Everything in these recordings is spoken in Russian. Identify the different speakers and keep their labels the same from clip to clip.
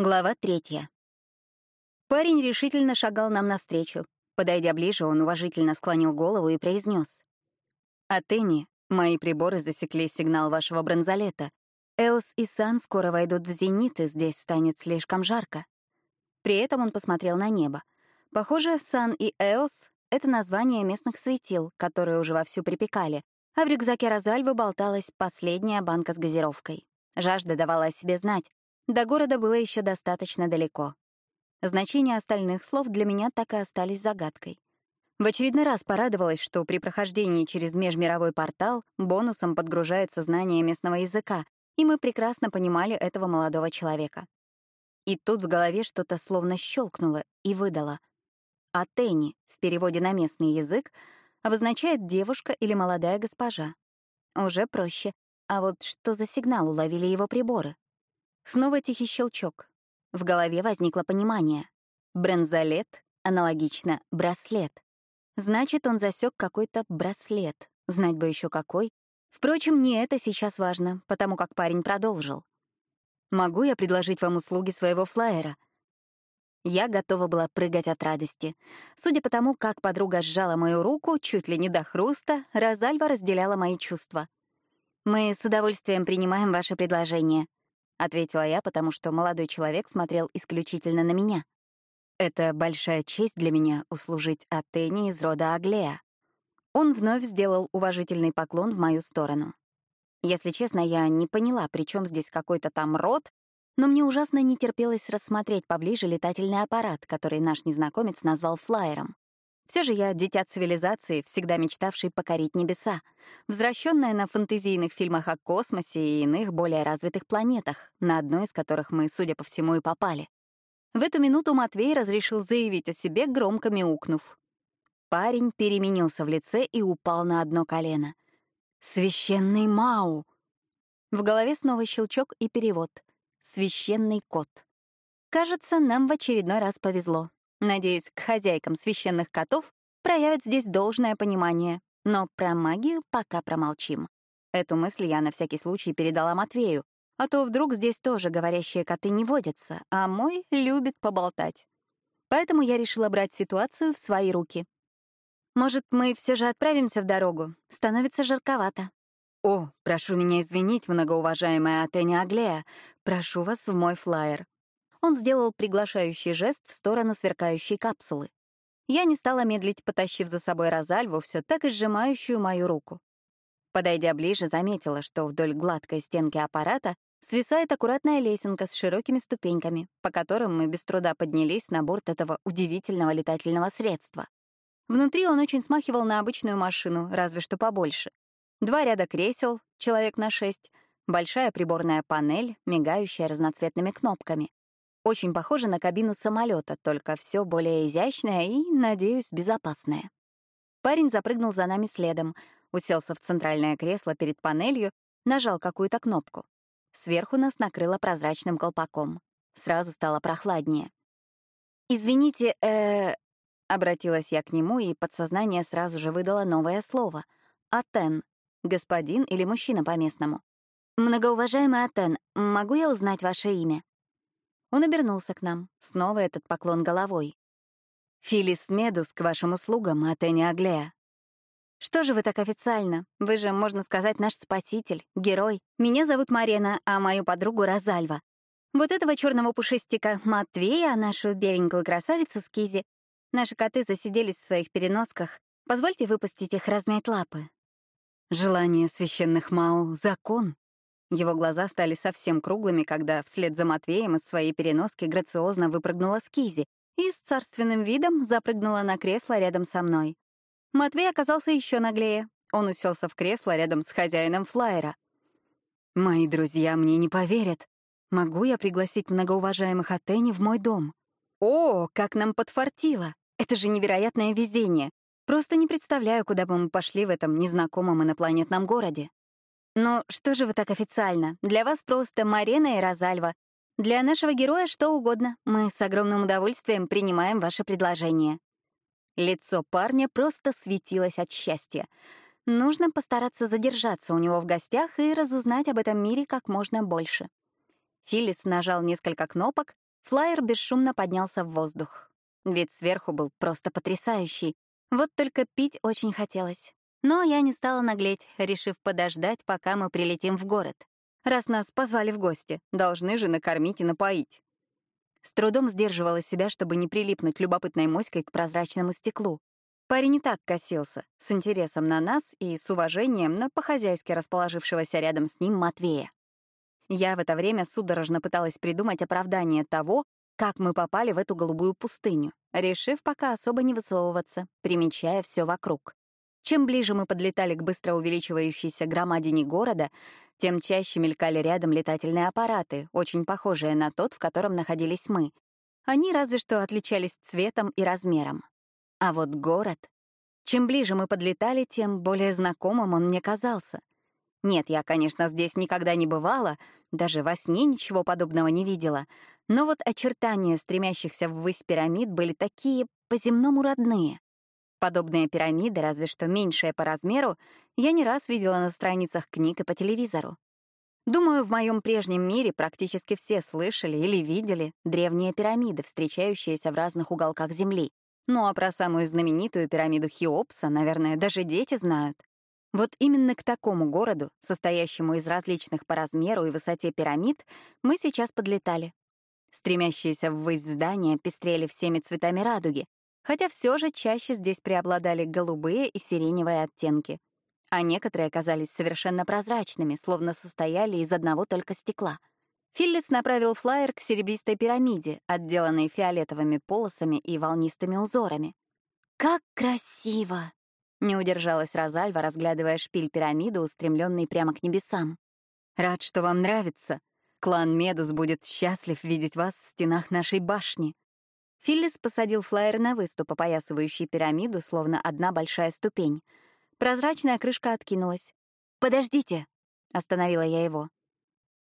Speaker 1: Глава третья. Парень решительно шагал нам навстречу. Подойдя ближе, он уважительно склонил голову и произнес: «Атени, мои приборы засекли сигнал вашего бронзолета. Эос и Сан скоро войдут в зенит, и здесь станет слишком жарко». При этом он посмотрел на небо. Похоже, Сан и Эос — это название местных светил, которые уже вовсю припекали, а в рюкзаке Розальвы болталась последняя банка с газировкой. Жажда давала о себе знать. До города было еще достаточно далеко. Значения остальных слов для меня так и остались загадкой. В очередной раз порадовалась, что при прохождении через межмировой портал бонусом подгружается знание местного языка, и мы прекрасно понимали этого молодого человека. И тут в голове что-то словно щелкнуло и выдало. «Атени» в переводе на местный язык обозначает «девушка» или «молодая госпожа». Уже проще. А вот что за сигнал уловили его приборы? Снова тихий щелчок. В голове возникло понимание. Бронзолет аналогично браслет. Значит, он засек какой-то браслет. Знать бы еще какой. Впрочем, не это сейчас важно, потому как парень продолжил. «Могу я предложить вам услуги своего флайера?» Я готова была прыгать от радости. Судя по тому, как подруга сжала мою руку, чуть ли не до хруста, Розальва разделяла мои чувства. «Мы с удовольствием принимаем ваше предложение», — ответила я, потому что молодой человек смотрел исключительно на меня. «Это большая честь для меня услужить Атене из рода Аглея». Он вновь сделал уважительный поклон в мою сторону. Если честно, я не поняла, при чем здесь какой-то там род, но мне ужасно не терпелось рассмотреть поближе летательный аппарат, который наш незнакомец назвал флайером. Все же я дитя цивилизации, всегда мечтавший покорить небеса, возвращенная на фантазийных фильмах о космосе и иных более развитых планетах, на одной из которых мы, судя по всему, и попали. В эту минуту Матвей разрешил заявить о себе, громко мяукнув. Парень переменился в лице и упал на одно колено. «Священный Мау!» В голове снова щелчок и перевод. «Священный кот». Кажется, нам в очередной раз повезло. Надеюсь, к хозяйкам священных котов проявят здесь должное понимание. Но про магию пока промолчим. Эту мысль я на всякий случай передала Матвею, а то вдруг здесь тоже говорящие коты не водятся, а мой любит поболтать. Поэтому я решила брать ситуацию в свои руки. Может, мы все же отправимся в дорогу? Становится жарковато. О, прошу меня извинить, многоуважаемая Атеня Аглея. Прошу вас в мой флайер. Он сделал приглашающий жест в сторону сверкающей капсулы. Я не стала медлить, потащив за собой Розальву, все так и сжимающую мою руку. Подойдя ближе, заметила, что вдоль гладкой стенки аппарата свисает аккуратная лесенка с широкими ступеньками, по которым мы без труда поднялись на борт этого удивительного летательного средства. Внутри он очень смахивал на обычную машину, разве что побольше. Два ряда кресел, человек на шесть, большая приборная панель, мигающая разноцветными кнопками. Очень похоже на кабину самолета, только все более изящное и, надеюсь, безопасное. Парень запрыгнул за нами следом, уселся в центральное кресло перед панелью, нажал какую-то кнопку. Сверху нас накрыло прозрачным колпаком. Сразу стало прохладнее. «Извините, э, Обратилась я к нему, и подсознание сразу же выдало новое слово — «Атен», господин или мужчина по-местному. «Многоуважаемый Атен, могу я узнать ваше имя?» Он обернулся к нам, снова этот поклон головой. «Филис Медус к вашим услугам, Атени Аглея». «Что же вы так официально? Вы же, можно сказать, наш спаситель, герой. Меня зовут Марена, а мою подругу — Розальва. Вот этого черного пушистика Матвея, а нашу беленькую красавицу Скизи. Наши коты засиделись в своих переносках. Позвольте выпустить их размять лапы». Желание священных Мау — закон, его глаза стали совсем круглыми, когда вслед за Матвеем из своей переноски грациозно выпрыгнула Скизи и с царственным видом запрыгнула на кресло рядом со мной. Матвей оказался еще наглее. Он уселся в кресло рядом с хозяином флайера. «Мои друзья мне не поверят. Могу я пригласить многоуважаемых Атени в мой дом?» «О, как нам подфартило! Это же невероятное везение! Просто не представляю, куда бы мы пошли в этом незнакомом инопланетном городе». «Ну, что же вы так официально? Для вас просто Марена и Розальва. Для нашего героя что угодно. Мы с огромным удовольствием принимаем ваше предложение». Лицо парня просто светилось от счастья. Нужно постараться задержаться у него в гостях и разузнать об этом мире как можно больше. Филлис нажал несколько кнопок, Флайер бесшумно поднялся в воздух. Вид сверху был просто потрясающий. Вот только пить очень хотелось. Но я не стала наглеть, решив подождать, пока мы прилетим в город. Раз нас позвали в гости, должны же накормить и напоить. С трудом сдерживала себя, чтобы не прилипнуть любопытной моськой к прозрачному стеклу. Парень не так косился, с интересом на нас и с уважением на по-хозяйски расположившегося рядом с ним Матвея. Я в это время судорожно пыталась придумать оправдание того, как мы попали в эту голубую пустыню, решив пока особо не высовываться, примечая все вокруг. Чем ближе мы подлетали к быстро увеличивающейся громадине города, тем чаще мелькали рядом летательные аппараты, очень похожие на тот, в котором находились мы. Они разве что отличались цветом и размером. А вот город... Чем ближе мы подлетали, тем более знакомым он мне казался. Нет, я, конечно, здесь никогда не бывала, даже во сне ничего подобного не видела, но вот очертания стремящихся ввысь пирамид были такие по-земному родные. Подобные пирамиды, разве что меньшие по размеру, я не раз видела на страницах книг и по телевизору. Думаю, в моем прежнем мире практически все слышали или видели древние пирамиды, встречающиеся в разных уголках Земли. Ну а про самую знаменитую пирамиду Хеопса, наверное, даже дети знают. Вот именно к такому городу, состоящему из различных по размеру и высоте пирамид, мы сейчас подлетали. Стремящиеся ввысь здания пестрели всеми цветами радуги, хотя все же чаще здесь преобладали голубые и сиреневые оттенки, а некоторые оказались совершенно прозрачными, словно состояли из одного только стекла. Филлис направил флайер к серебристой пирамиде, отделанной фиолетовыми полосами и волнистыми узорами. «Как красиво!» — не удержалась Розальва, разглядывая шпиль пирамиды, устремленный прямо к небесам. «Рад, что вам нравится. Клан Медус будет счастлив видеть вас в стенах нашей башни», Филлис посадил флайер на выступ, опоясывающий пирамиду, словно одна большая ступень. Прозрачная крышка откинулась. «Подождите!» — остановила я его.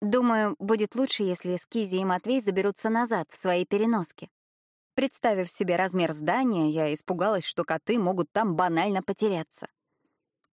Speaker 1: «Думаю, будет лучше, если Скизи и Матвей заберутся назад, в свои переноски». Представив себе размер здания, я испугалась, что коты могут там банально потеряться.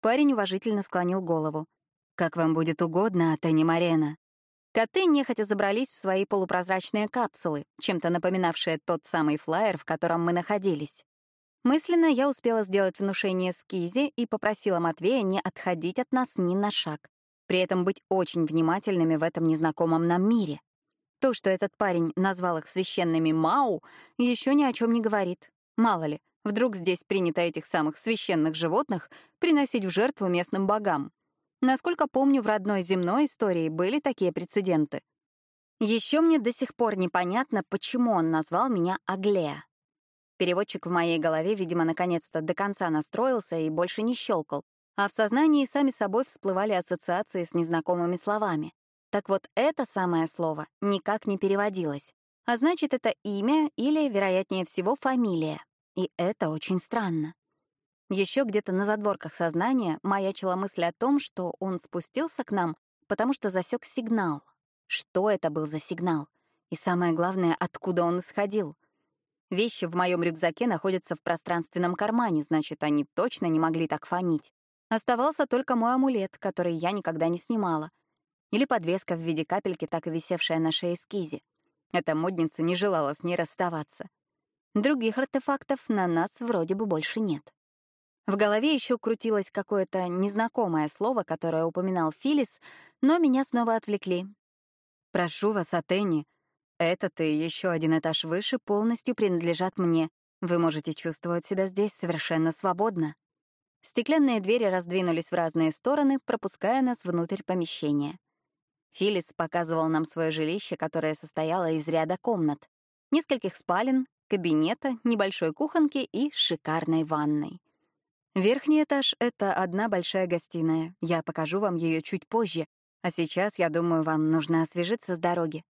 Speaker 1: Парень уважительно склонил голову. «Как вам будет угодно, Атени Марена», Коты нехотя забрались в свои полупрозрачные капсулы, чем-то напоминавшие тот самый флайер, в котором мы находились. Мысленно я успела сделать внушение Скизи и попросила Матвея не отходить от нас ни на шаг, при этом быть очень внимательными в этом незнакомом нам мире. То, что этот парень назвал их священными Мау, еще ни о чем не говорит. Мало ли, вдруг здесь принято этих самых священных животных приносить в жертву местным богам. Насколько помню, в родной земной истории были такие прецеденты. Еще мне до сих пор непонятно, почему он назвал меня Аглея. Переводчик в моей голове, видимо, наконец-то до конца настроился и больше не щелкал, а в сознании сами собой всплывали ассоциации с незнакомыми словами. Так вот, это самое слово никак не переводилось. А значит, это имя или, вероятнее всего, фамилия. И это очень странно. Еще где-то на задворках сознания маячила мысль о том, что он спустился к нам, потому что засек сигнал. Что это был за сигнал? И самое главное, откуда он исходил? Вещи в моем рюкзаке находятся в пространственном кармане, значит, они точно не могли так фонить. Оставался только мой амулет, который я никогда не снимала. Или подвеска в виде капельки, так и висевшая на шее скизи. Эта модница не желала с ней расставаться. Других артефактов на нас вроде бы больше нет. В голове еще крутилось какое-то незнакомое слово, которое упоминал Филис, но меня снова отвлекли. «Прошу вас, Атенни, этот и еще один этаж выше полностью принадлежат мне. Вы можете чувствовать себя здесь совершенно свободно». Стеклянные двери раздвинулись в разные стороны, пропуская нас внутрь помещения. Филис показывал нам свое жилище, которое состояло из ряда комнат. Нескольких спален, кабинета, небольшой кухонки и шикарной ванной. Верхний этаж — это одна большая гостиная. Я покажу вам ее чуть позже. А сейчас, я думаю, вам нужно освежиться с дороги.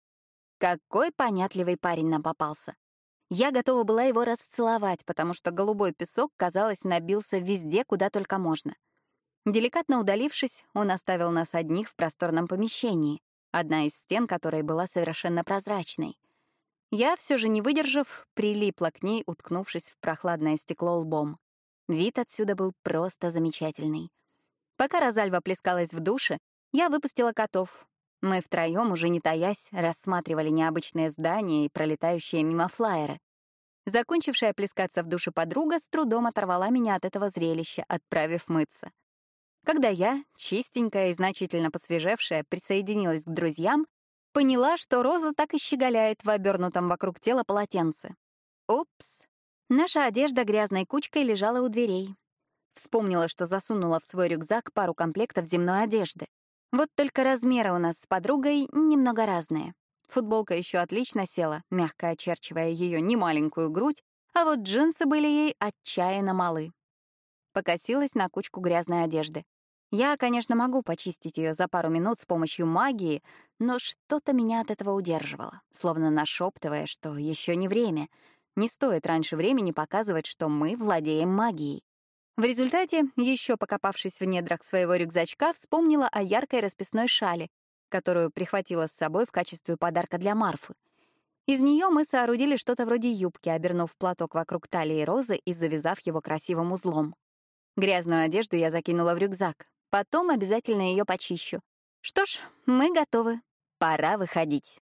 Speaker 1: Какой понятливый парень нам попался. Я готова была его расцеловать, потому что голубой песок, казалось, набился везде, куда только можно. Деликатно удалившись, он оставил нас одних в просторном помещении, одна из стен которой была совершенно прозрачной. Я, все же не выдержав, прилипла к ней, уткнувшись в прохладное стекло лбом. Вид отсюда был просто замечательный. Пока Розальва плескалась в душе, я выпустила котов. Мы втроем, уже не таясь, рассматривали необычные здания и пролетающие мимо флайеры. Закончившая плескаться в душе подруга с трудом оторвала меня от этого зрелища, отправив мыться. Когда я, чистенькая и значительно посвежевшая, присоединилась к друзьям, поняла, что Роза так и щеголяет в обернутом вокруг тела полотенце. Упс. Наша одежда грязной кучкой лежала у дверей. Вспомнила, что засунула в свой рюкзак пару комплектов земной одежды. Вот только размеры у нас с подругой немного разные. Футболка еще отлично села, мягко очерчивая ее немаленькую грудь, а вот джинсы были ей отчаянно малы. Покосилась на кучку грязной одежды. Я, конечно, могу почистить ее за пару минут с помощью магии, но что-то меня от этого удерживало, словно нашептывая, что еще не время. Не стоит раньше времени показывать, что мы владеем магией. В результате, еще покопавшись в недрах своего рюкзачка, вспомнила о яркой расписной шале, которую прихватила с собой в качестве подарка для Марфы. Из нее мы соорудили что-то вроде юбки, обернув платок вокруг талии розы и завязав его красивым узлом. Грязную одежду я закинула в рюкзак, Потом обязательно ее почищу. Что ж, мы готовы. Пора выходить.